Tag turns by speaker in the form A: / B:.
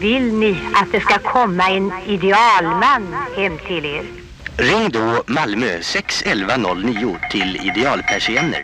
A: vill ni att det ska komma en idealman hem till er?
B: Ring då Malmö 61109 till Idealpersienner.